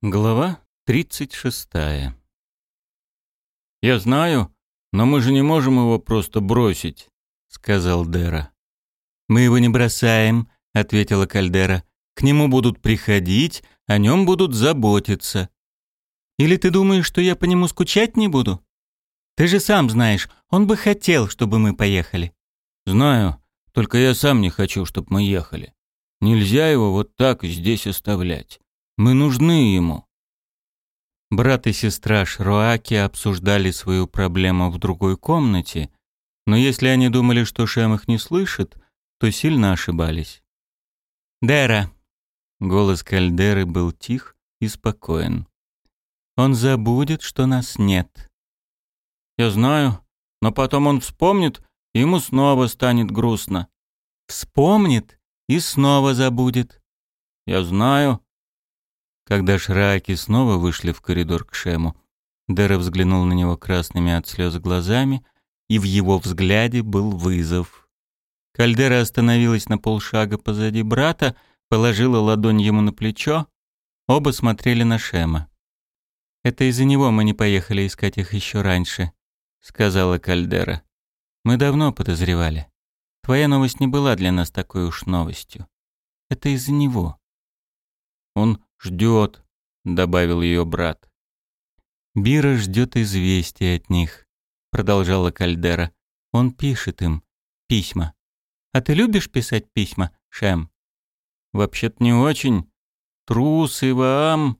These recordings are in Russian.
Глава 36. «Я знаю, но мы же не можем его просто бросить», — сказал Дера. «Мы его не бросаем», — ответила Кальдера. «К нему будут приходить, о нем будут заботиться. Или ты думаешь, что я по нему скучать не буду? Ты же сам знаешь, он бы хотел, чтобы мы поехали». «Знаю, только я сам не хочу, чтобы мы ехали. Нельзя его вот так здесь оставлять. Мы нужны ему. Брат и сестра Шруаки обсуждали свою проблему в другой комнате, но если они думали, что Шем их не слышит, то сильно ошибались. «Дера!» — голос Кальдеры был тих и спокоен. «Он забудет, что нас нет». «Я знаю, но потом он вспомнит, и ему снова станет грустно». «Вспомнит и снова забудет». «Я знаю, когда Шраки снова вышли в коридор к Шему, Дэра взглянул на него красными от слез глазами, и в его взгляде был вызов. Кальдера остановилась на полшага позади брата, положила ладонь ему на плечо. Оба смотрели на Шема. «Это из-за него мы не поехали искать их еще раньше», — сказала Кальдера. «Мы давно подозревали. Твоя новость не была для нас такой уж новостью. Это из-за него». «Он «Ждет», — добавил ее брат. «Бира ждет известия от них», — продолжала Кальдера. «Он пишет им письма. А ты любишь писать письма, Шем?» «Вообще-то не очень. Трус и вам...»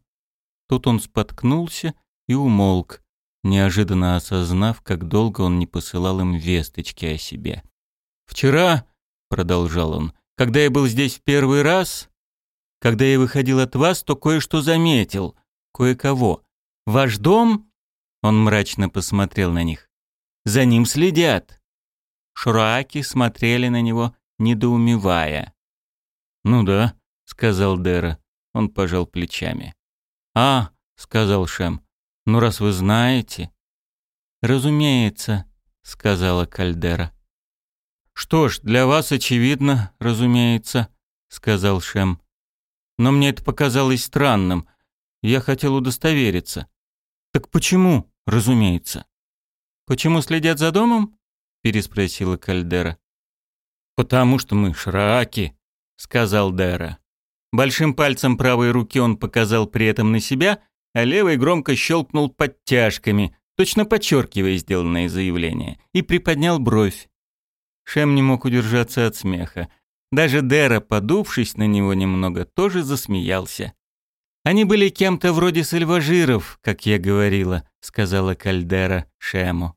Тут он споткнулся и умолк, неожиданно осознав, как долго он не посылал им весточки о себе. «Вчера», — продолжал он, — «когда я был здесь в первый раз, когда я выходил от вас, то кое-что заметил. Кое-кого. Ваш дом...» Он мрачно посмотрел на них. «За ним следят». Шураки смотрели на него, недоумевая. «Ну да», — сказал Дера. Он пожал плечами. «А», — сказал Шем, — «ну раз вы знаете...» «Разумеется», — сказала Кальдера. «Что ж, для вас очевидно, разумеется», — сказал Шем но мне это показалось странным. Я хотел удостовериться. Так почему, разумеется? Почему следят за домом? переспросила Кальдера. Потому что мы шраки, сказал Дера. Большим пальцем правой руки он показал при этом на себя, а левой громко щелкнул подтяжками, точно подчеркивая сделанное заявление, и приподнял бровь. Шем не мог удержаться от смеха. Даже Дера, подувшись на него немного, тоже засмеялся. «Они были кем-то вроде сальважиров, как я говорила», — сказала Кальдера Шему.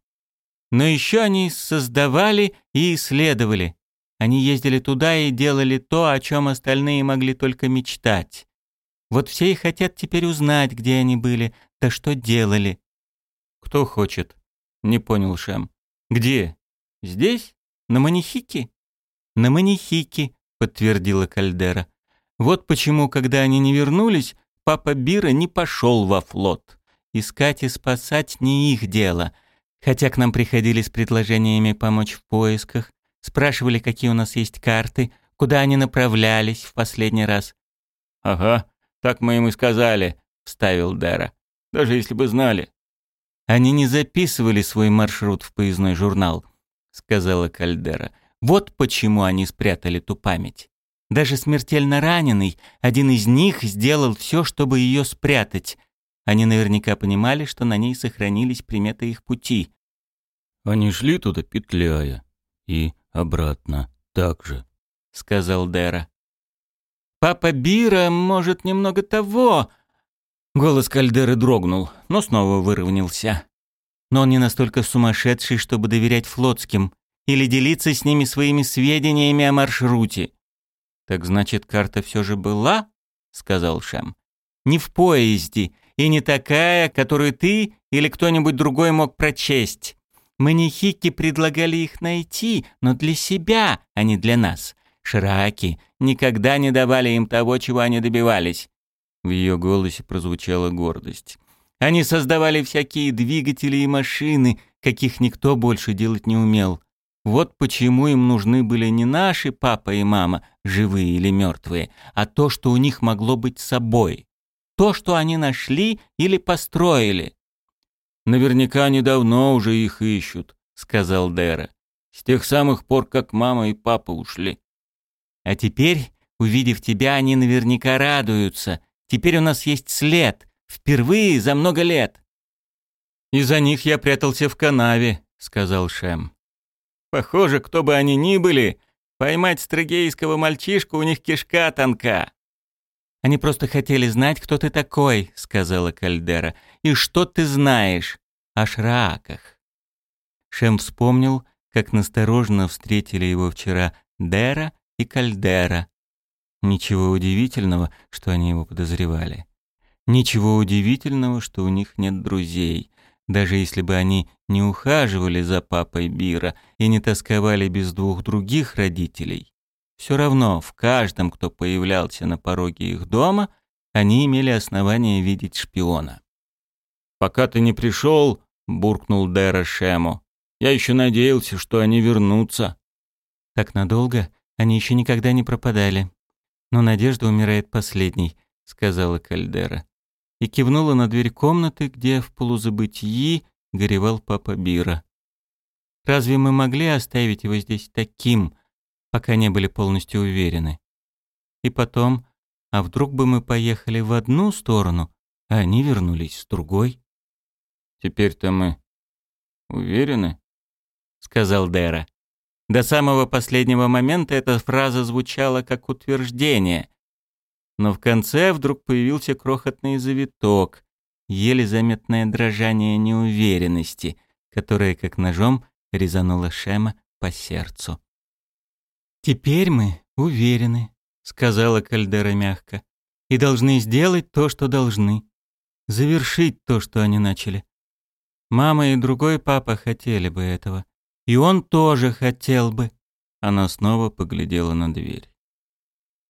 «Но еще они создавали и исследовали. Они ездили туда и делали то, о чем остальные могли только мечтать. Вот все и хотят теперь узнать, где они были, да что делали». «Кто хочет?» — не понял Шем. «Где? Здесь? На Манихике?» «На Манихике», — подтвердила Кальдера. «Вот почему, когда они не вернулись, папа Бира не пошел во флот. Искать и спасать не их дело. Хотя к нам приходили с предложениями помочь в поисках, спрашивали, какие у нас есть карты, куда они направлялись в последний раз». «Ага, так мы им и сказали», — вставил Дера. «Даже если бы знали». «Они не записывали свой маршрут в поездной журнал», — сказала Кальдера. Вот почему они спрятали ту память. Даже смертельно раненый, один из них сделал все, чтобы ее спрятать. Они наверняка понимали, что на ней сохранились приметы их пути. «Они шли туда, петляя, и обратно так же», — сказал Дера. «Папа Бира, может, немного того...» Голос Кальдеры дрогнул, но снова выровнялся. Но он не настолько сумасшедший, чтобы доверять флотским или делиться с ними своими сведениями о маршруте. «Так значит, карта все же была?» — сказал Шам. «Не в поезде, и не такая, которую ты или кто-нибудь другой мог прочесть. Манихики предлагали их найти, но для себя, а не для нас. Шраки никогда не давали им того, чего они добивались». В ее голосе прозвучала гордость. «Они создавали всякие двигатели и машины, каких никто больше делать не умел. Вот почему им нужны были не наши папа и мама, живые или мертвые, а то, что у них могло быть собой. то, что они нашли или построили. «Наверняка они давно уже их ищут», — сказал Дэра. «С тех самых пор, как мама и папа ушли». «А теперь, увидев тебя, они наверняка радуются. Теперь у нас есть след. Впервые за много лет». «Из-за них я прятался в канаве», — сказал Шем. «Похоже, кто бы они ни были, поймать строгейского мальчишку у них кишка тонка». «Они просто хотели знать, кто ты такой», — сказала Кальдера, — «и что ты знаешь о шрааках». Шем вспомнил, как настороженно встретили его вчера Дера и Кальдера. Ничего удивительного, что они его подозревали. Ничего удивительного, что у них нет друзей. Даже если бы они не ухаживали за папой Бира и не тосковали без двух других родителей, все равно в каждом, кто появлялся на пороге их дома, они имели основание видеть шпиона. «Пока ты не пришел», — буркнул Дэра Шему, — «я еще надеялся, что они вернутся». «Так надолго они еще никогда не пропадали. Но надежда умирает последней», — сказала Кальдера. И кивнула на дверь комнаты, где в полузабытии горевал папа Бира. «Разве мы могли оставить его здесь таким?» пока не были полностью уверены. И потом, а вдруг бы мы поехали в одну сторону, а они вернулись с другой? «Теперь-то мы уверены?» — сказал Дэра. До самого последнего момента эта фраза звучала как утверждение. Но в конце вдруг появился крохотный завиток, еле заметное дрожание неуверенности, которое, как ножом, резануло Шема по сердцу. «Теперь мы уверены», — сказала Кальдера мягко, «и должны сделать то, что должны. Завершить то, что они начали. Мама и другой папа хотели бы этого. И он тоже хотел бы». Она снова поглядела на дверь.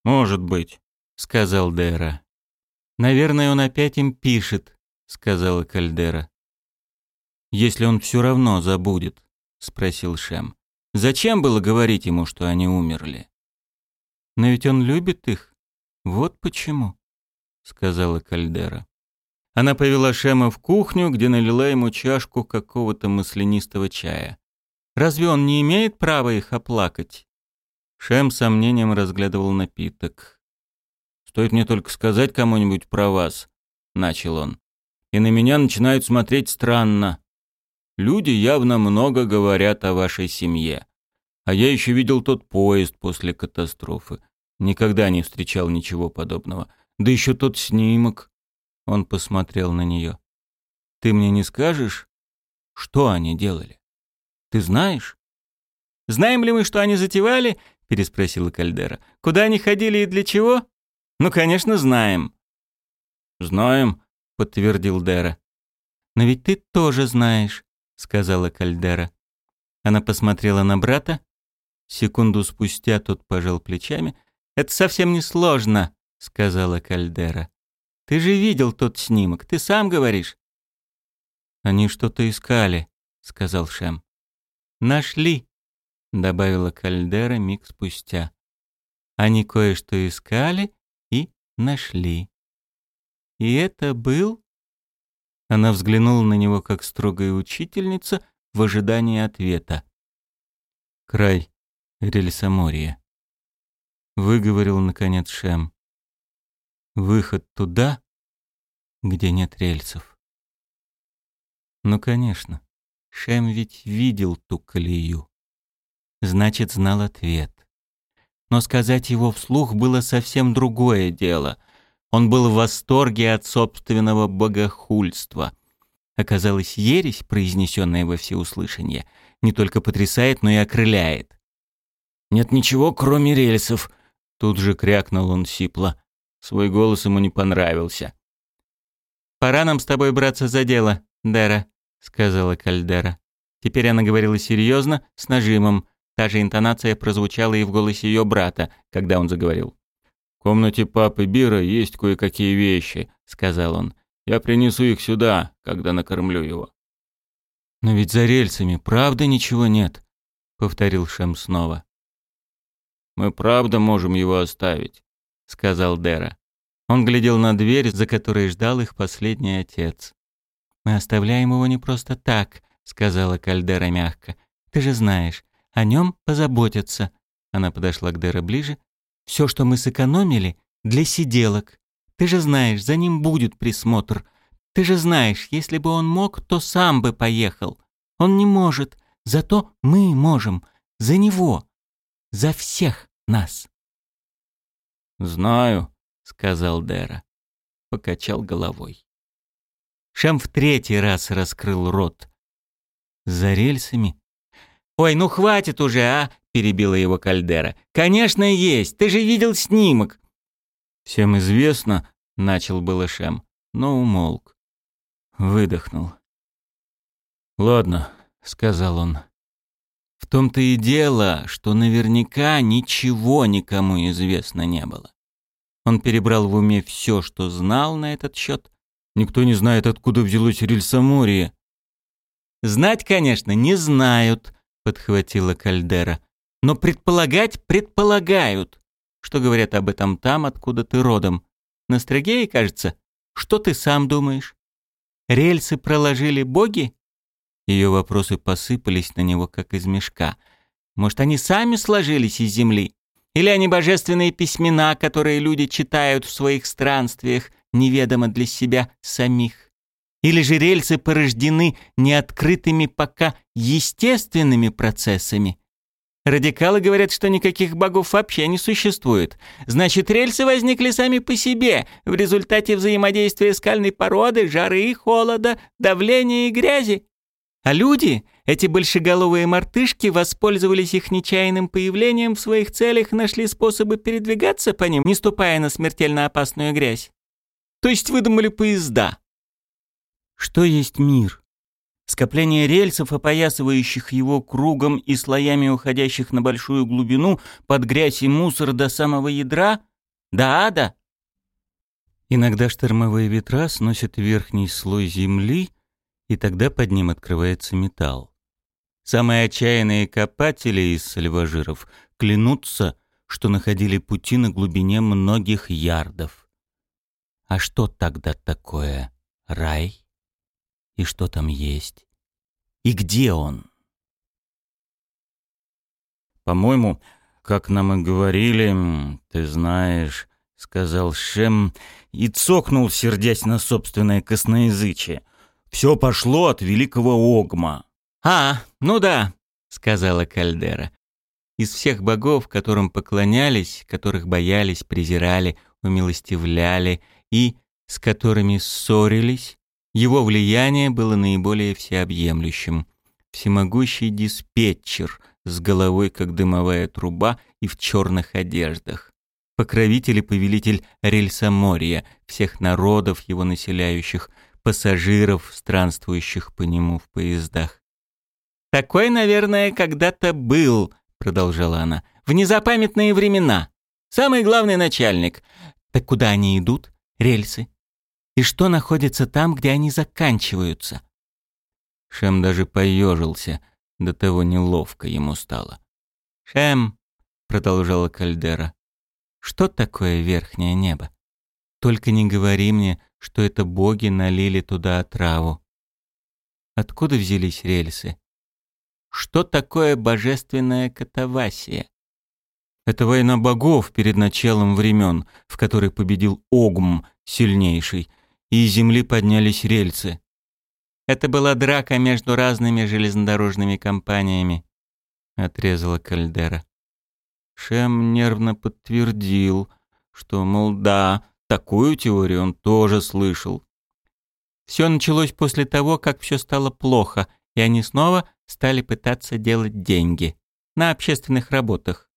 «Может быть», — сказал Дера. «Наверное, он опять им пишет», — сказала Кальдера. «Если он все равно забудет», — спросил Шем. Зачем было говорить ему, что они умерли? Но ведь он любит их. Вот почему, сказала Кальдера. Она повела Шема в кухню, где налила ему чашку какого-то маслянистого чая. Разве он не имеет права их оплакать? Шем сомнением разглядывал напиток. «Стоит мне только сказать кому-нибудь про вас», — начал он. «И на меня начинают смотреть странно. Люди явно много говорят о вашей семье. А я еще видел тот поезд после катастрофы. Никогда не встречал ничего подобного. Да еще тот снимок. Он посмотрел на нее. Ты мне не скажешь, что они делали? Ты знаешь? Знаем ли мы, что они затевали? переспросила Кальдера. Куда они ходили и для чего? Ну, конечно, знаем. Знаем, подтвердил Дера. Но ведь ты тоже знаешь сказала Кальдера. Она посмотрела на брата. Секунду спустя тот пожал плечами. «Это совсем не сложно», — сказала Кальдера. «Ты же видел тот снимок, ты сам говоришь». «Они что-то искали», — сказал Шем. «Нашли», — добавила Кальдера миг спустя. «Они кое-что искали нашли». «И это был она взглянула на него как строгая учительница в ожидании ответа. «Край рельсоморья», — выговорил наконец Шем. «Выход туда, где нет рельсов». Ну, конечно, Шем ведь видел ту колею. Значит, знал ответ. Но сказать его вслух было совсем другое дело — он был в восторге от собственного богохульства. Оказалось, ересь, произнесенная во всеуслышание, не только потрясает, но и окрыляет. «Нет ничего, кроме рельсов», — тут же крякнул он сипло. Свой голос ему не понравился. «Пора нам с тобой браться за дело, Дера», — сказала Кальдера. Теперь она говорила серьезно, с нажимом. Та же интонация прозвучала и в голосе ее брата, когда он заговорил. «В комнате папы Бира есть кое-какие вещи», — сказал он. «Я принесу их сюда, когда накормлю его». «Но ведь за рельсами правда ничего нет», — повторил Шем снова. «Мы правда можем его оставить», — сказал Дера. Он глядел на дверь, за которой ждал их последний отец. «Мы оставляем его не просто так», — сказала Кальдера мягко. «Ты же знаешь, о нем позаботятся». Она подошла к Дера ближе. «Все, что мы сэкономили, для сиделок. Ты же знаешь, за ним будет присмотр. Ты же знаешь, если бы он мог, то сам бы поехал. Он не может, зато мы можем. За него. За всех нас». «Знаю», — сказал Дера. Покачал головой. Шам в третий раз раскрыл рот. «За рельсами?» «Ой, ну хватит уже, а!» — перебила его Кальдера. «Конечно есть! Ты же видел снимок!» «Всем известно», — начал было но умолк. Выдохнул. «Ладно», — сказал он. В том-то и дело, что наверняка ничего никому известно не было. Он перебрал в уме все, что знал на этот счет. Никто не знает, откуда взялось рельсоморье. «Знать, конечно, не знают», — подхватила Кальдера. «Но предполагать предполагают. Что говорят об этом там, откуда ты родом? На Строгее, кажется? Что ты сам думаешь? Рельсы проложили боги?» Ее вопросы посыпались на него, как из мешка. «Может, они сами сложились из земли? Или они божественные письмена, которые люди читают в своих странствиях, неведомо для себя самих? Или же рельсы порождены неоткрытыми пока естественными процессами? Радикалы говорят, что никаких богов вообще не существует. Значит, рельсы возникли сами по себе в результате взаимодействия скальной породы, жары и холода, давления и грязи. А люди, эти большеголовые мартышки, воспользовались их нечаянным появлением в своих целях нашли способы передвигаться по ним, не ступая на смертельно опасную грязь. То есть выдумали поезда. Что есть мир? Скопление рельсов, опоясывающих его кругом и слоями уходящих на большую глубину под грязь и мусор до самого ядра? До ада? Иногда штормовые ветра сносят верхний слой земли, и тогда под ним открывается металл. Самые отчаянные копатели из сальважиров клянутся, что находили пути на глубине многих ярдов. А что тогда такое рай? И что там есть, и где он. «По-моему, как нам и говорили, ты знаешь», — сказал Шем и цокнул, сердясь на собственное косноязычие. «Все пошло от великого Огма». «А, ну да», — сказала Кальдера. Из всех богов, которым поклонялись, которых боялись, презирали, умилостивляли и с которыми ссорились, его влияние было наиболее всеобъемлющим. Всемогущий диспетчер с головой, как дымовая труба, и в черных одеждах. Покровитель и повелитель рельсоморья, всех народов его населяющих, пассажиров, странствующих по нему в поездах. «Такой, наверное, когда-то был», — продолжала она, — «в незапамятные времена. Самый главный начальник. Так куда они идут? Рельсы и что находится там, где они заканчиваются. Шем даже поежился, до того неловко ему стало. «Шем», — продолжала Кальдера, — «что такое верхнее небо? Только не говори мне, что это боги налили туда отраву. Откуда взялись рельсы? Что такое божественная катавасия? Это война богов перед началом времен, в которой победил Огм, сильнейший, и из земли поднялись рельсы. Это была драка между разными железнодорожными компаниями, отрезала Кальдера. Шем нервно подтвердил, что, мол, да, такую теорию он тоже слышал. Все началось после того, как все стало плохо, и они снова стали пытаться делать деньги на общественных работах.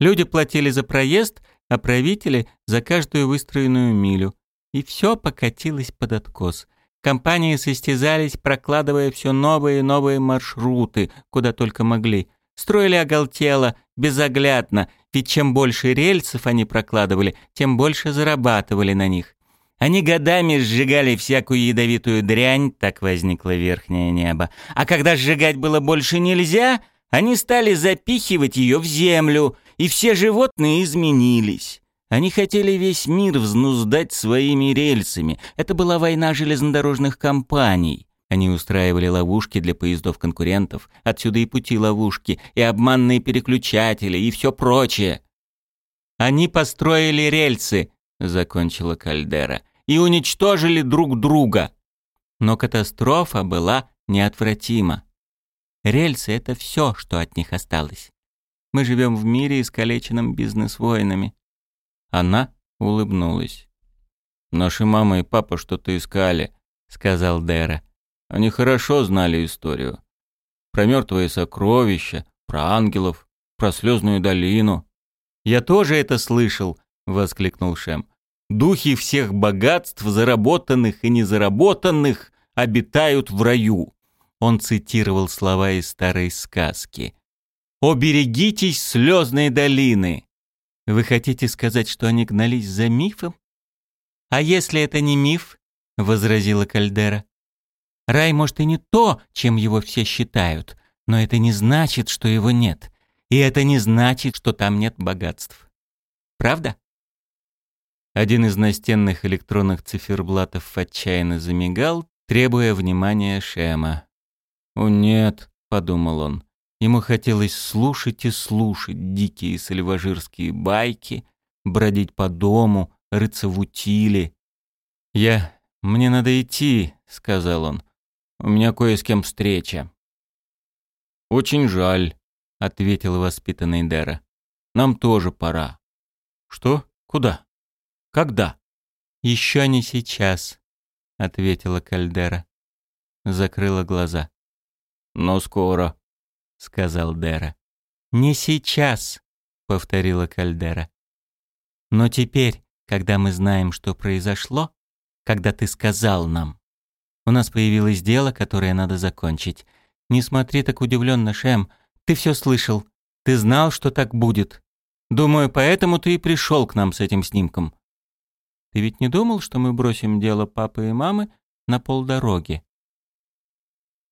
Люди платили за проезд, а правители — за каждую выстроенную милю. И все покатилось под откос. Компании состязались, прокладывая все новые и новые маршруты, куда только могли. Строили оголтело, безоглядно, ведь чем больше рельсов они прокладывали, тем больше зарабатывали на них. Они годами сжигали всякую ядовитую дрянь, так возникло верхнее небо. А когда сжигать было больше нельзя, они стали запихивать ее в землю, и все животные изменились. Они хотели весь мир взнуздать своими рельсами. Это была война железнодорожных компаний. Они устраивали ловушки для поездов конкурентов, отсюда и пути ловушки, и обманные переключатели, и все прочее. Они построили рельсы, закончила Кальдера, и уничтожили друг друга. Но катастрофа была неотвратима. Рельсы — это все, что от них осталось. Мы живем в мире, искалеченном бизнес-войнами. Она улыбнулась. «Наши мама и папа что-то искали», — сказал Дэра. «Они хорошо знали историю. Про мертвые сокровища, про ангелов, про слезную долину». «Я тоже это слышал», — воскликнул Шем. «Духи всех богатств, заработанных и незаработанных, обитают в раю». Он цитировал слова из старой сказки. «Оберегитесь слезной долины!» Вы хотите сказать, что они гнались за мифом? А если это не миф, возразила Кальдера. Рай может и не то, чем его все считают, но это не значит, что его нет. И это не значит, что там нет богатств. Правда? Один из настенных электронных циферблатов отчаянно замигал, требуя внимания Шема. «О нет», — подумал он, Ему хотелось слушать и слушать дикие сальважирские байки, бродить по дому, рыться в утиле. «Я... мне надо идти», — сказал он. «У меня кое с кем встреча». «Очень жаль», — ответил воспитанный Дера. «Нам тоже пора». «Что? Куда? Когда?» «Еще не сейчас», — ответила Кальдера. Закрыла глаза. «Но скоро», сказал Дера. «Не сейчас», — повторила Кальдера. «Но теперь, когда мы знаем, что произошло, когда ты сказал нам, у нас появилось дело, которое надо закончить. Не смотри так удивленно, Шем. Ты все слышал. Ты знал, что так будет. Думаю, поэтому ты и пришел к нам с этим снимком. Ты ведь не думал, что мы бросим дело папы и мамы на полдороги?»